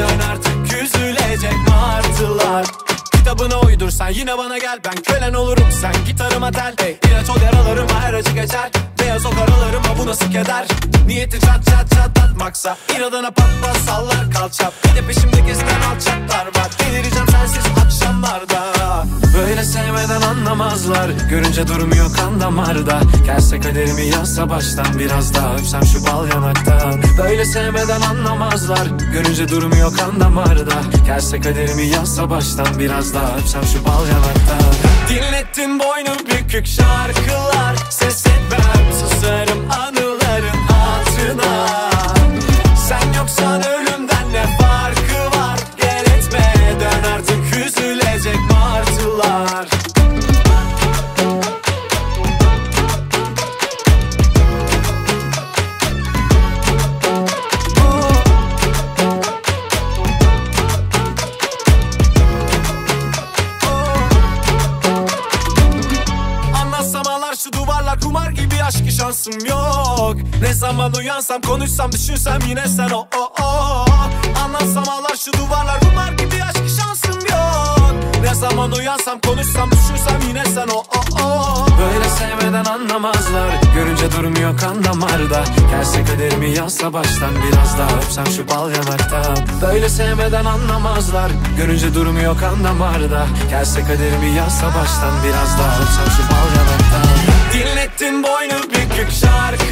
dön artık küzülecek martılar. Kitabını uydursan yine bana gel. Ben kölen olurum sen gitarıma tel. Hey. İlaç o yaralarıma her acı geçer. Beyaz o karalarıma bu nasıl keder? Niyeti çat çat çat atmaksa İradana pat pat sallar kalça Bir de peşimde gezen alçaklar var. Delireceğim sensiz akşamlarda. Böyle sevmeden anlamazlar. Görünce durmuyor kan damarda. Gelse kaderimi yazsa baştan Biraz daha öpsem şu bal yanaktan. Böyle sevmeden anlamazlar. Görünce durmuyor kan damarda. Gelse kaderimi yazsa baştan Biraz daha öpsem şu bal yanaktan. Dinlettin boynu bükük şarkılar şansım yok. Ne zaman uyansam konuşsam düşünsem yine sen o o o. Anlatsam ağlar şu duvarlar kumar gibi aşkı şansım yok. Ne zaman uyansam konuşsam düşünsem yine sen o o o. Böyle sevmeden anlamazlar Görünce durmuyor kan damarda Gelse kaderimi yazsa baştan Biraz daha öpsem şu bal yanaktan Böyle sevmeden anlamazlar Görünce durmuyor kan damarda Gelse kaderimi yazsa baştan Biraz daha öpsem şu bal yanaktan Dinlettin boynu bükük exotic.